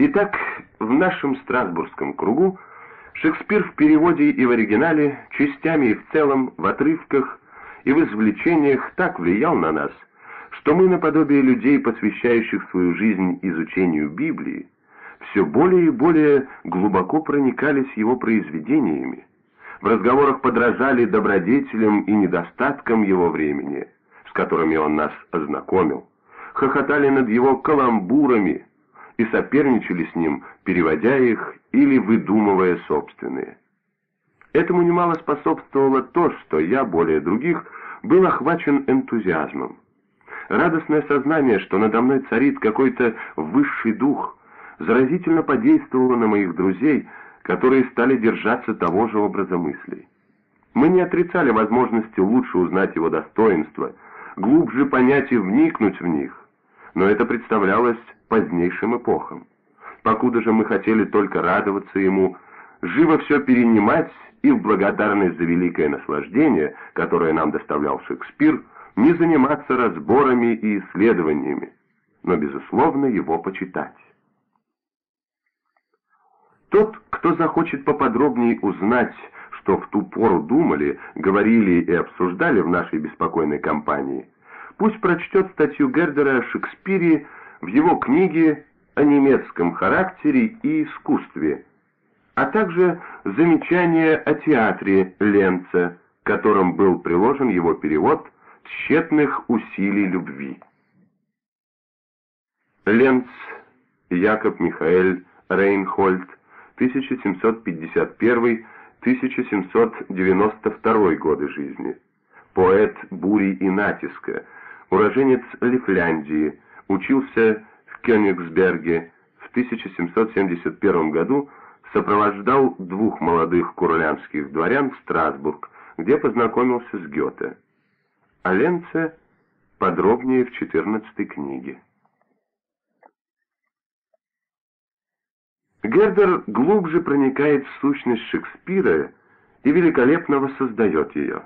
Итак, в нашем страсбургском кругу Шекспир в переводе и в оригинале, частями и в целом, в отрывках и в извлечениях так влиял на нас, что мы, наподобие людей, посвящающих свою жизнь изучению Библии, все более и более глубоко проникались его произведениями, в разговорах подражали добродетелям и недостаткам его времени, с которыми он нас ознакомил, хохотали над его каламбурами и соперничали с ним, переводя их или выдумывая собственные. Этому немало способствовало то, что я, более других, был охвачен энтузиазмом. Радостное сознание, что надо мной царит какой-то высший дух, заразительно подействовало на моих друзей, которые стали держаться того же образа мыслей. Мы не отрицали возможности лучше узнать его достоинства, глубже понять и вникнуть в них, но это представлялось позднейшим эпохам. Покуда же мы хотели только радоваться ему, живо все перенимать и в благодарность за великое наслаждение, которое нам доставлял Шекспир, не заниматься разборами и исследованиями, но, безусловно, его почитать. Тот, кто захочет поподробнее узнать, что в ту пору думали, говорили и обсуждали в нашей беспокойной компании, пусть прочтет статью Гердера о Шекспире в его книге о немецком характере и искусстве, а также замечание о театре Ленца, которым был приложен его перевод «Тщетных усилий любви». Ленц Якоб Михаэль Рейнхольд 1751-1792 годы жизни. Поэт бури и натиска, уроженец Лифляндии, учился в Кёнигсберге в 1771 году, сопровождал двух молодых курлянских дворян в Страсбург, где познакомился с Гёте. О Ленце подробнее в 14 книге. Гердер глубже проникает в сущность Шекспира и великолепно воссоздает ее.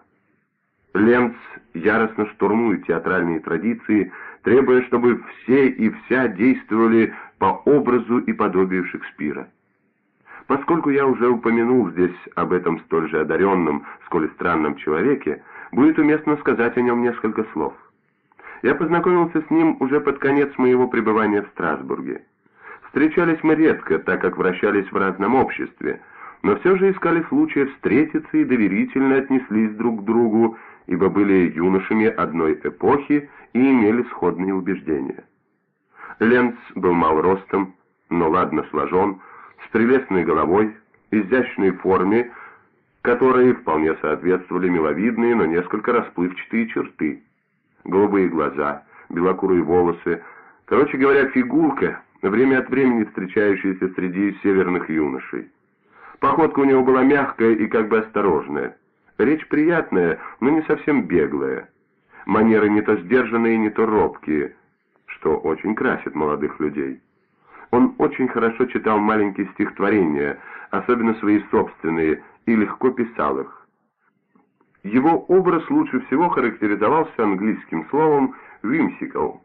Ленц яростно штурмует театральные традиции, требуя, чтобы все и вся действовали по образу и подобию Шекспира. Поскольку я уже упомянул здесь об этом столь же одаренном, сколь и странном человеке, будет уместно сказать о нем несколько слов. Я познакомился с ним уже под конец моего пребывания в Страсбурге. Встречались мы редко, так как вращались в разном обществе, но все же искали случая встретиться и доверительно отнеслись друг к другу, ибо были юношами одной эпохи и имели сходные убеждения. Ленц был мал ростом, но ладно сложен, с прелестной головой, изящной форме, которые вполне соответствовали миловидные, но несколько расплывчатые черты. Голубые глаза, белокурые волосы, короче говоря, фигурка, время от времени встречающаяся среди северных юношей. Походка у него была мягкая и как бы осторожная. Речь приятная, но не совсем беглая. Манеры не то сдержанные, не то робкие, что очень красит молодых людей. Он очень хорошо читал маленькие стихотворения, особенно свои собственные, и легко писал их. Его образ лучше всего характеризовался английским словом «whimsical»,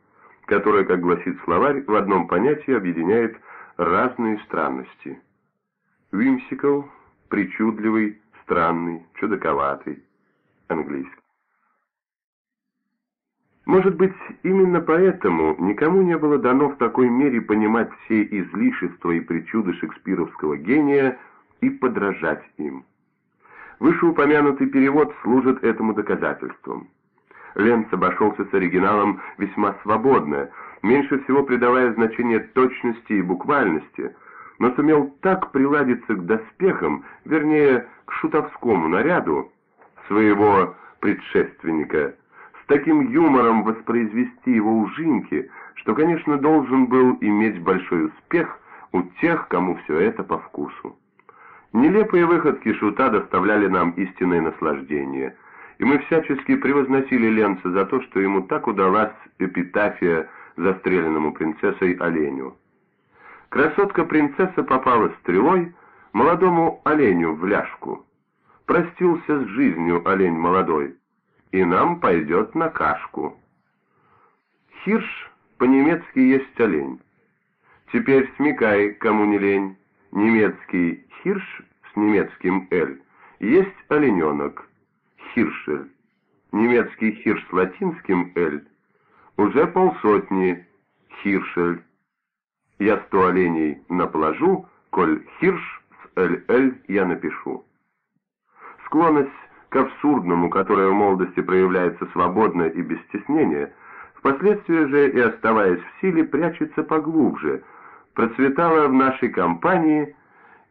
которое, как гласит словарь, в одном понятии объединяет разные странности. Whimsical – причудливый, странный, чудаковатый, английский. Может быть, именно поэтому никому не было дано в такой мере понимать все излишества и причуды шекспировского гения и подражать им. Вышеупомянутый перевод служит этому доказательством. Ленц обошелся с оригиналом весьма свободно, меньше всего придавая значение точности и буквальности, но сумел так приладиться к доспехам, вернее, к шутовскому наряду своего предшественника, с таким юмором воспроизвести его ужинки, что, конечно, должен был иметь большой успех у тех, кому все это по вкусу. Нелепые выходки шута доставляли нам истинное наслаждение, и мы всячески превозносили Ленца за то, что ему так удалась эпитафия застреленному принцессой оленю. Красотка-принцесса попала стрелой молодому оленю в ляжку. Простился с жизнью олень молодой, и нам пойдет на кашку. Хирш по-немецки есть олень. Теперь смекай, кому не лень. Немецкий «хирш» с немецким «эль» есть олененок, «хиршель». Немецкий «хирш» с латинским «эль» уже полсотни, «хиршель». Я сто оленей наплажу, коль «хирш» с «эль-эль» я напишу. Склонность к абсурдному, которое в молодости проявляется свободно и без стеснения, впоследствии же и оставаясь в силе, прячется поглубже, процветала в нашей компании,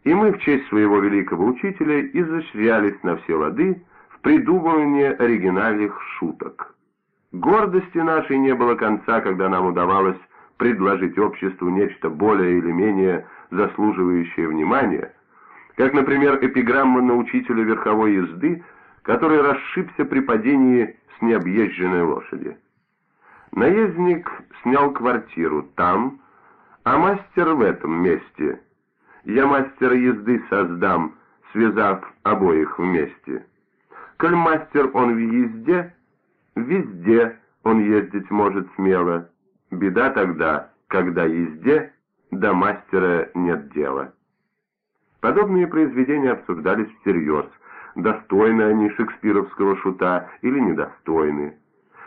и мы в честь своего великого учителя изощрялись на все лады в придумывании оригинальных шуток. Гордости нашей не было конца, когда нам удавалось предложить обществу нечто более или менее заслуживающее внимания, как, например, эпиграмма на учителя верховой езды, который расшибся при падении с необъезженной лошади. Наездник снял квартиру там, а мастер в этом месте. Я мастера езды создам, связав обоих вместе. Коль мастер он в езде, везде он ездить может смело. Беда тогда, когда езде до мастера нет дела. Подобные произведения обсуждались всерьез, достойны они шекспировского шута или недостойны.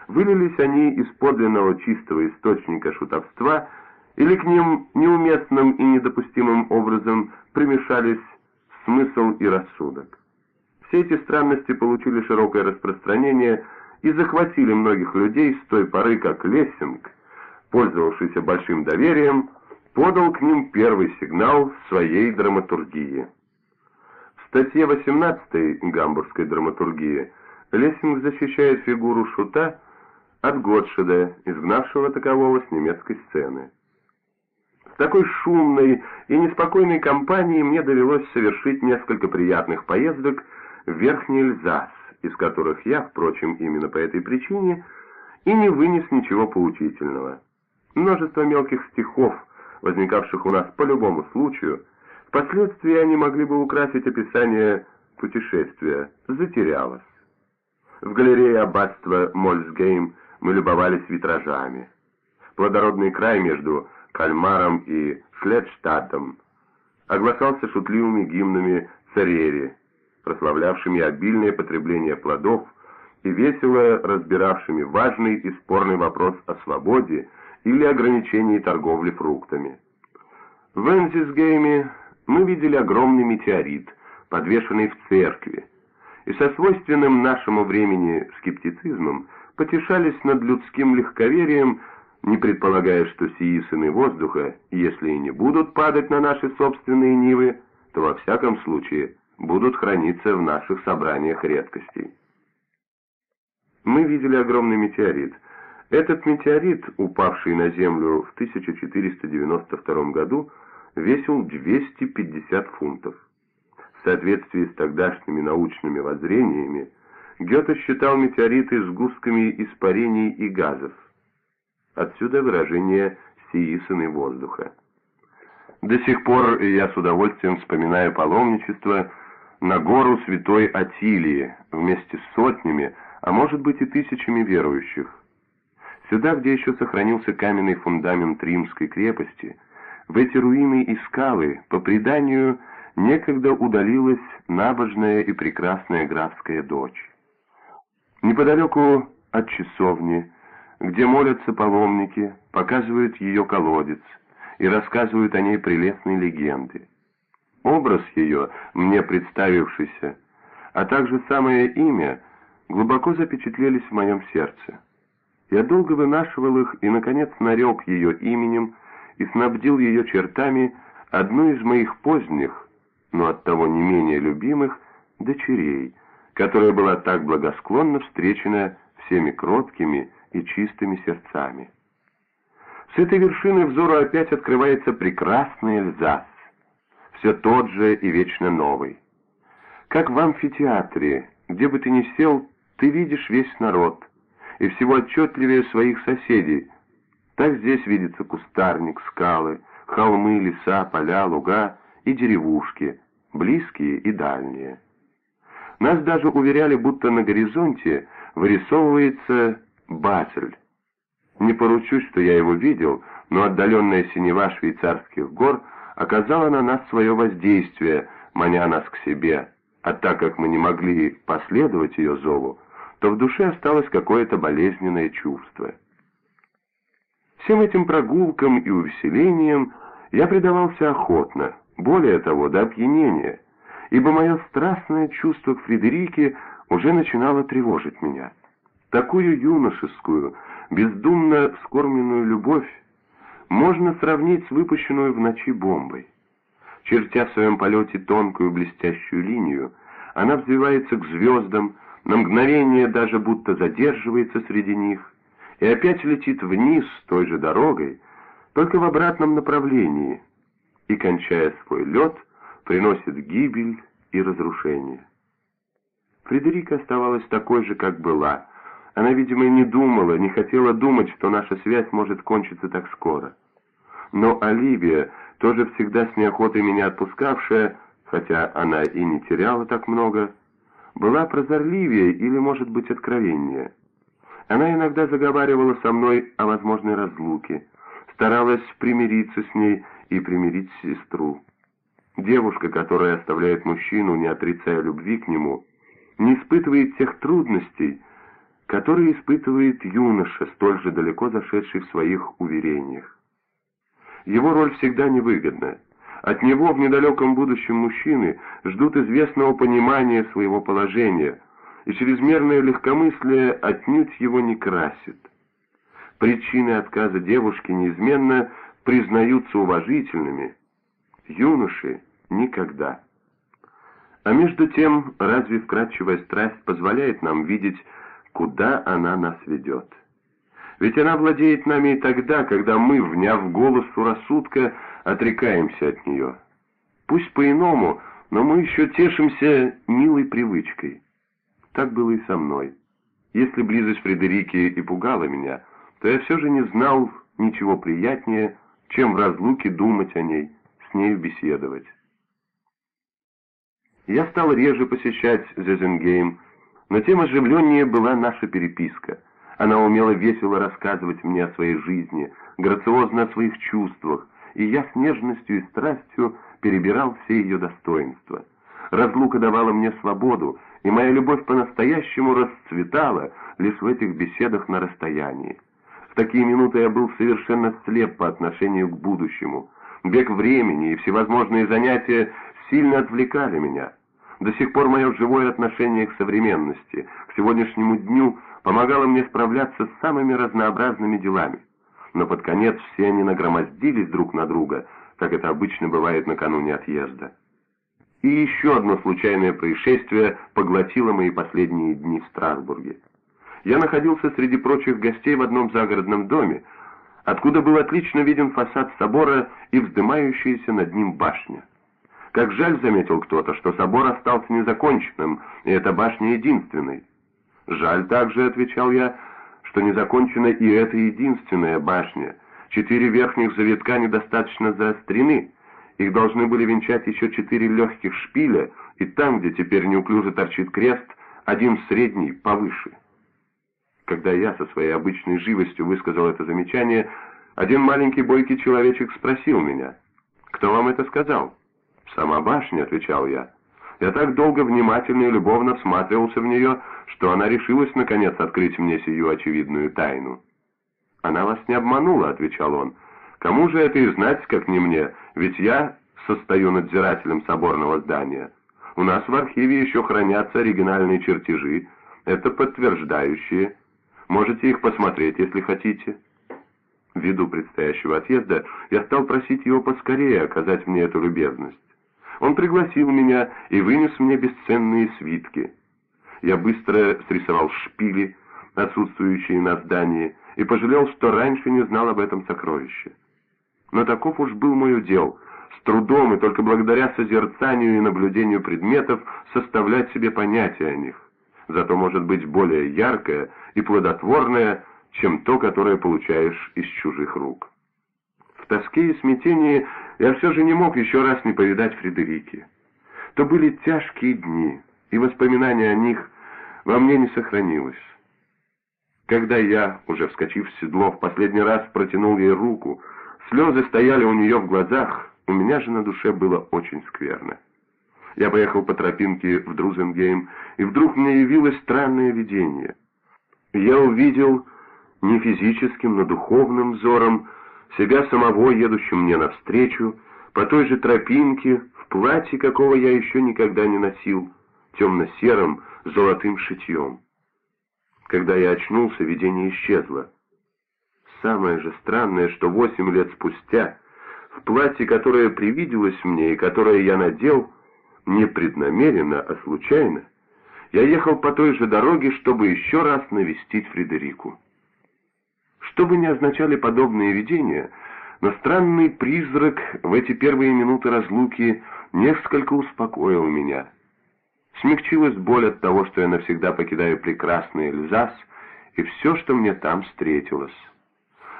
Вылились они из подлинного чистого источника шутовства или к ним неуместным и недопустимым образом примешались смысл и рассудок. Все эти странности получили широкое распространение и захватили многих людей с той поры, как Лессинг, пользовавшийся большим доверием, подал к ним первый сигнал своей драматургии. В статье 18 гамбургской драматургии Лессинг защищает фигуру Шута от Готшеда, изгнавшего такового с немецкой сцены. В такой шумной и неспокойной компании мне довелось совершить несколько приятных поездок в Верхний Эльзас, из которых я, впрочем, именно по этой причине, и не вынес ничего поучительного. Множество мелких стихов, возникавших у нас по любому случаю, впоследствии они могли бы украсить описание путешествия, затерялось. В галерее аббатства Мольсгейм мы любовались витражами. Плодородный край между Кальмаром и Шледштадтом оглашался шутливыми гимнами царери, прославлявшими обильное потребление плодов и весело разбиравшими важный и спорный вопрос о свободе или ограничении торговли фруктами. В Энзисгейме мы видели огромный метеорит, подвешенный в церкви, и со свойственным нашему времени скептицизмом потешались над людским легковерием, не предполагая, что сии сыны воздуха, если и не будут падать на наши собственные нивы, то во всяком случае будут храниться в наших собраниях редкостей. Мы видели огромный метеорит. Этот метеорит, упавший на Землю в 1492 году, весил 250 фунтов. В соответствии с тогдашними научными воззрениями, Гёте считал метеориты сгустками испарений и газов. Отсюда выражение «сии сыны воздуха». До сих пор я с удовольствием вспоминаю паломничество на гору святой Атилии вместе с сотнями, а может быть и тысячами верующих. Сюда, где еще сохранился каменный фундамент римской крепости, в эти руины и скалы, по преданию, некогда удалилась набожная и прекрасная графская дочь. Неподалеку от часовни, где молятся паломники, показывают ее колодец и рассказывают о ней прелестные легенды. Образ ее, мне представившийся, а также самое имя, глубоко запечатлелись в моем сердце. Я долго вынашивал их и, наконец, нарек ее именем и снабдил ее чертами одну из моих поздних, но оттого не менее любимых, дочерей — которая была так благосклонно встречена всеми кроткими и чистыми сердцами. С этой вершины взору опять открывается прекрасный Эльзас, все тот же и вечно новый. Как в амфитеатре, где бы ты ни сел, ты видишь весь народ, и всего отчетливее своих соседей. Так здесь видится кустарник, скалы, холмы, леса, поля, луга и деревушки, близкие и дальние. Нас даже уверяли, будто на горизонте вырисовывается Бацель. Не поручусь, что я его видел, но отдаленная синева швейцарских гор оказала на нас свое воздействие, маня нас к себе, а так как мы не могли последовать ее зову, то в душе осталось какое-то болезненное чувство. Всем этим прогулкам и увеселениям я предавался охотно, более того, до опьянения, ибо мое страстное чувство к Фредерике уже начинало тревожить меня. Такую юношескую, бездумно вскормленную любовь можно сравнить с выпущенную в ночи бомбой. Чертя в своем полете тонкую блестящую линию, она взвивается к звездам, на мгновение даже будто задерживается среди них, и опять летит вниз той же дорогой, только в обратном направлении, и, кончая свой лед, приносит гибель и разрушение. Фредерика оставалась такой же, как была. Она, видимо, не думала, не хотела думать, что наша связь может кончиться так скоро. Но Оливия, тоже всегда с неохотой меня отпускавшая, хотя она и не теряла так много, была прозорливее или, может быть, откровеннее. Она иногда заговаривала со мной о возможной разлуке, старалась примириться с ней и примирить сестру. Девушка, которая оставляет мужчину, не отрицая любви к нему, не испытывает тех трудностей, которые испытывает юноша, столь же далеко зашедший в своих уверениях. Его роль всегда невыгодна. От него в недалеком будущем мужчины ждут известного понимания своего положения, и чрезмерное легкомыслие отнюдь его не красит. Причины отказа девушки неизменно признаются уважительными, юноши никогда. А между тем, разве вкрадчивая страсть позволяет нам видеть, куда она нас ведет? Ведь она владеет нами и тогда, когда мы, вняв голосу рассудка, отрекаемся от нее. Пусть по-иному, но мы еще тешимся милой привычкой. Так было и со мной. Если близость Фредерики и пугала меня, то я все же не знал ничего приятнее, чем в разлуке думать о ней, с нею беседовать. Я стал реже посещать Зезенгейм, но тем оживленнее была наша переписка. Она умела весело рассказывать мне о своей жизни, грациозно о своих чувствах, и я с нежностью и страстью перебирал все ее достоинства. Разлука давала мне свободу, и моя любовь по-настоящему расцветала лишь в этих беседах на расстоянии. В такие минуты я был совершенно слеп по отношению к будущему. Бег времени и всевозможные занятия сильно отвлекали меня. До сих пор мое живое отношение к современности, к сегодняшнему дню помогало мне справляться с самыми разнообразными делами. Но под конец все они нагромоздились друг на друга, как это обычно бывает накануне отъезда. И еще одно случайное происшествие поглотило мои последние дни в Страсбурге. Я находился среди прочих гостей в одном загородном доме, откуда был отлично виден фасад собора и вздымающаяся над ним башня. Как жаль, заметил кто-то, что собор остался незаконченным, и эта башня единственной. Жаль также, отвечал я, что не закончена и эта единственная башня. Четыре верхних завитка недостаточно заострены, их должны были венчать еще четыре легких шпиля, и там, где теперь неуклюже торчит крест, один средний повыше. Когда я со своей обычной живостью высказал это замечание, один маленький бойкий человечек спросил меня, «Кто вам это сказал?» «Сама башня», — отвечал я. Я так долго внимательно и любовно всматривался в нее, что она решилась, наконец, открыть мне сию очевидную тайну. «Она вас не обманула», — отвечал он. «Кому же это и знать, как не мне, ведь я состою надзирателем соборного здания. У нас в архиве еще хранятся оригинальные чертежи, это подтверждающие. Можете их посмотреть, если хотите». Ввиду предстоящего отъезда я стал просить его поскорее оказать мне эту любезность. Он пригласил меня и вынес мне бесценные свитки. Я быстро срисовал шпили, отсутствующие на здании, и пожалел, что раньше не знал об этом сокровище. Но таков уж был мой удел, с трудом и только благодаря созерцанию и наблюдению предметов составлять себе понятие о них. Зато может быть более яркое и плодотворное, чем то, которое получаешь из чужих рук. В тоске и смятении я все же не мог еще раз не повидать Фредерики. То были тяжкие дни, и воспоминания о них во мне не сохранилось. Когда я, уже вскочив в седло, в последний раз протянул ей руку, Слезы стояли у нее в глазах, у меня же на душе было очень скверно. Я поехал по тропинке в Друзенгейм, и вдруг мне явилось странное видение. Я увидел не физическим, но духовным взором себя самого, едущим мне навстречу, по той же тропинке, в платье, какого я еще никогда не носил, темно-серым, золотым шитьем. Когда я очнулся, видение исчезло. Самое же странное, что восемь лет спустя, в платье, которое привиделось мне и которое я надел, не преднамеренно, а случайно, я ехал по той же дороге, чтобы еще раз навестить Фредерику. Что бы ни означали подобные видения, но странный призрак в эти первые минуты разлуки несколько успокоил меня. Смягчилась боль от того, что я навсегда покидаю прекрасный Эльзас и все, что мне там встретилось.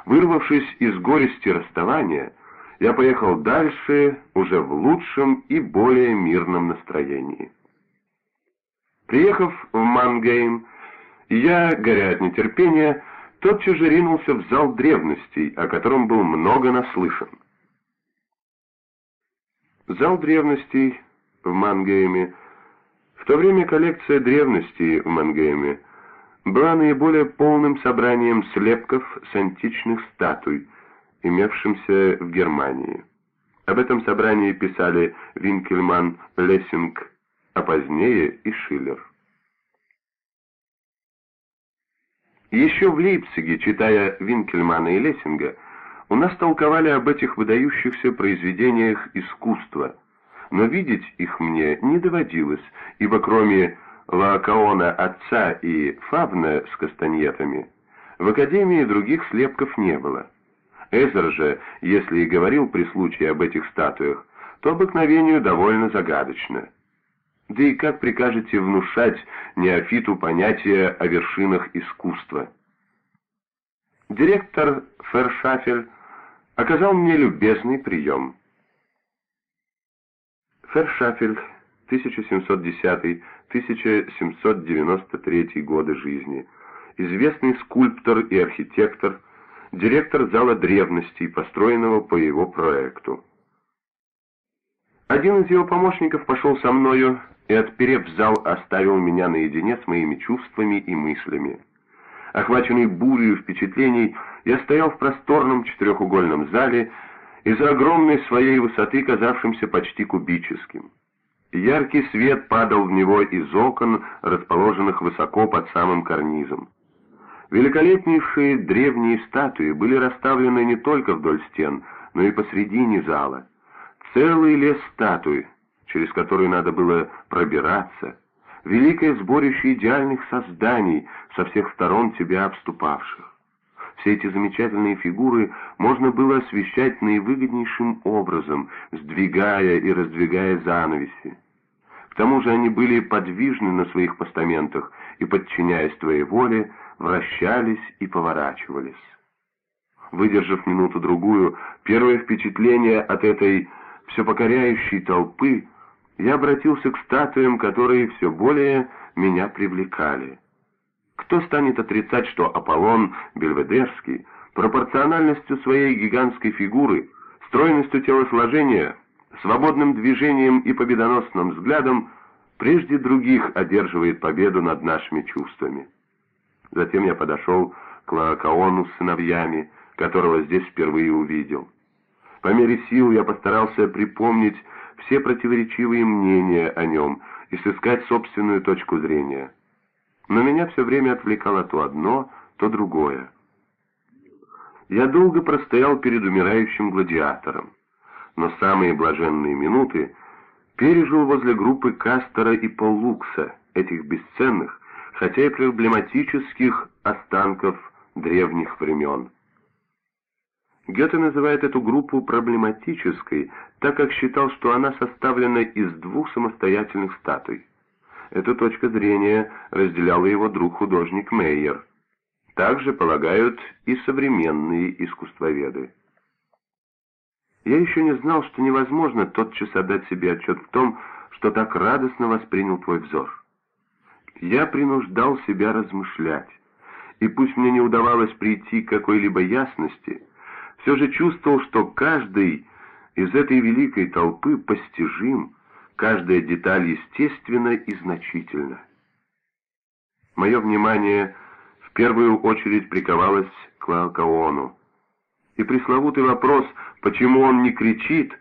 Вырвавшись из горести расставания, я поехал дальше уже в лучшем и более мирном настроении. Приехав в Мангейм, я, горя от нетерпения, тотчас же ринулся в зал древностей, о котором был много наслышан. Зал древностей в Мангейме, в то время коллекция древностей в Мангейме была наиболее полным собранием слепков с античных статуй, имевшимся в Германии. Об этом собрании писали Винкельман, Лессинг, а позднее и Шиллер. Еще в Лейпциге, читая Винкельмана и Лессинга, у нас толковали об этих выдающихся произведениях искусства, но видеть их мне не доводилось, ибо кроме Лаокаона отца и Фавна с кастаньетами, в Академии других слепков не было. Эзер же, если и говорил при случае об этих статуях, то обыкновению довольно загадочно. Да и как прикажете внушать неофиту понятие о вершинах искусства? Директор Фершафель оказал мне любезный прием. Фершафель, 1710-1793 годы жизни, известный скульптор и архитектор, директор зала древностей, построенного по его проекту. Один из его помощников пошел со мною и, отперев зал, оставил меня наедине с моими чувствами и мыслями. Охваченный бурей впечатлений, я стоял в просторном четырехугольном зале, из-за огромной своей высоты, казавшимся почти кубическим. Яркий свет падал в него из окон, расположенных высоко под самым карнизом. Великолепнейшие древние статуи были расставлены не только вдоль стен, но и посредине зала. Целый лес статуй, через который надо было пробираться, великое сборище идеальных созданий, со всех сторон тебя обступавших. Все эти замечательные фигуры можно было освещать наивыгоднейшим образом, сдвигая и раздвигая занавеси. К тому же они были подвижны на своих постаментах и, подчиняясь твоей воле, вращались и поворачивались. Выдержав минуту-другую, первое впечатление от этой все покоряющей толпы я обратился к статуям, которые все более меня привлекали. Кто станет отрицать, что Аполлон Бельведерский пропорциональностью своей гигантской фигуры, стройностью телосложения, свободным движением и победоносным взглядом прежде других одерживает победу над нашими чувствами? Затем я подошел к Лаокаону с сыновьями, которого здесь впервые увидел. По мере сил я постарался припомнить все противоречивые мнения о нем и сыскать собственную точку зрения. Но меня все время отвлекало то одно, то другое. Я долго простоял перед умирающим гладиатором, но самые блаженные минуты пережил возле группы Кастера и Поллукса, этих бесценных, хотя и проблематических останков древних времен. Гёте называет эту группу проблематической, так как считал, что она составлена из двух самостоятельных статуй. Эту точку зрения разделял его друг-художник Мейер. Также полагают и современные искусствоведы. Я еще не знал, что невозможно тотчас отдать себе отчет в том, что так радостно воспринял твой взор. Я принуждал себя размышлять, и пусть мне не удавалось прийти к какой-либо ясности, все же чувствовал, что каждый из этой великой толпы постижим, каждая деталь естественна и значительна. Мое внимание в первую очередь приковалось к Лаокаону. И пресловутый вопрос, почему он не кричит,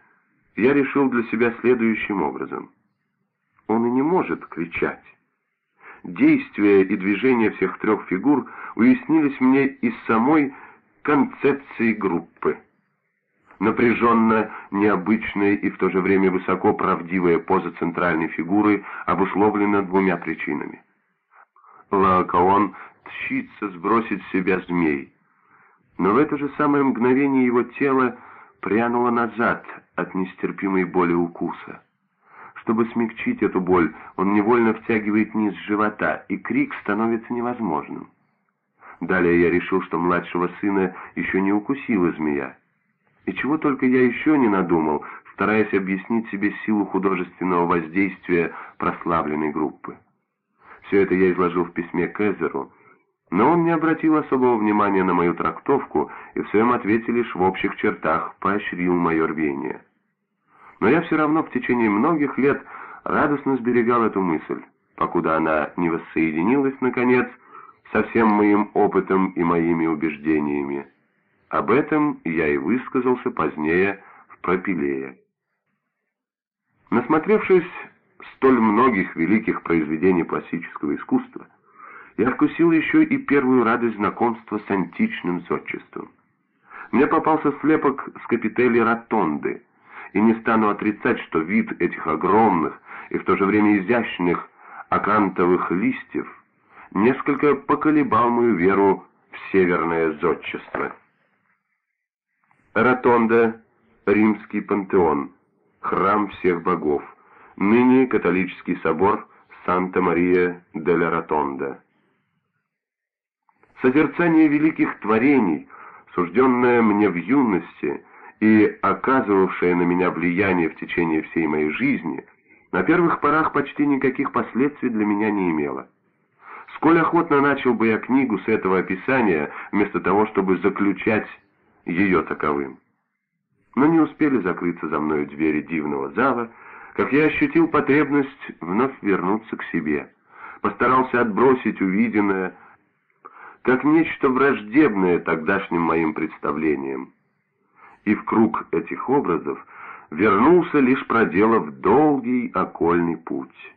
я решил для себя следующим образом. Он и не может кричать. Действия и движения всех трех фигур уяснились мне из самой концепции группы. Напряженно необычная и в то же время высоко правдивая поза центральной фигуры обусловлена двумя причинами. Лаокаон тщится сбросить с себя змей, но в это же самое мгновение его тело прянуло назад от нестерпимой боли укуса. Чтобы смягчить эту боль, он невольно втягивает низ живота, и крик становится невозможным. Далее я решил, что младшего сына еще не укусила змея. И чего только я еще не надумал, стараясь объяснить себе силу художественного воздействия прославленной группы. Все это я изложил в письме к Эзеру, но он не обратил особого внимания на мою трактовку и в своем ответе лишь в общих чертах поощрил мое рвение. Но я все равно в течение многих лет радостно сберегал эту мысль, покуда она не воссоединилась, наконец, со всем моим опытом и моими убеждениями. Об этом я и высказался позднее в Пропилее. Насмотревшись столь многих великих произведений классического искусства, я вкусил еще и первую радость знакомства с античным зодчеством. Мне попался слепок с капители Ротонды, и не стану отрицать, что вид этих огромных и в то же время изящных акантовых листьев несколько поколебал мою веру в северное зодчество. Ротонда, римский пантеон, храм всех богов, ныне католический собор Санта-Мария-де-ла-Ротонда. Созерцание великих творений, сужденное мне в юности и оказывавшее на меня влияние в течение всей моей жизни, на первых порах почти никаких последствий для меня не имело. Сколь охотно начал бы я книгу с этого описания, вместо того, чтобы заключать ее таковым. Но не успели закрыться за мною двери дивного зала, как я ощутил потребность вновь вернуться к себе. Постарался отбросить увиденное, как нечто враждебное тогдашним моим представлениям. И в круг этих образов вернулся, лишь проделав долгий окольный путь.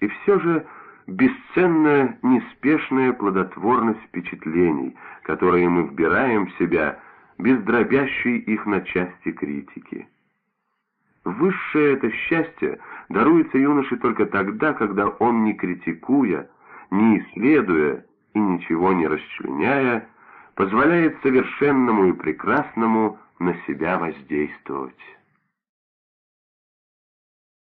И все же бесценная, неспешная плодотворность впечатлений, которые мы вбираем в себя, без дробящей их на части критики. Высшее это счастье даруется юноше только тогда, когда он, не критикуя, не исследуя и ничего не расчленяя, позволяет совершенному и прекрасному на себя воздействовать.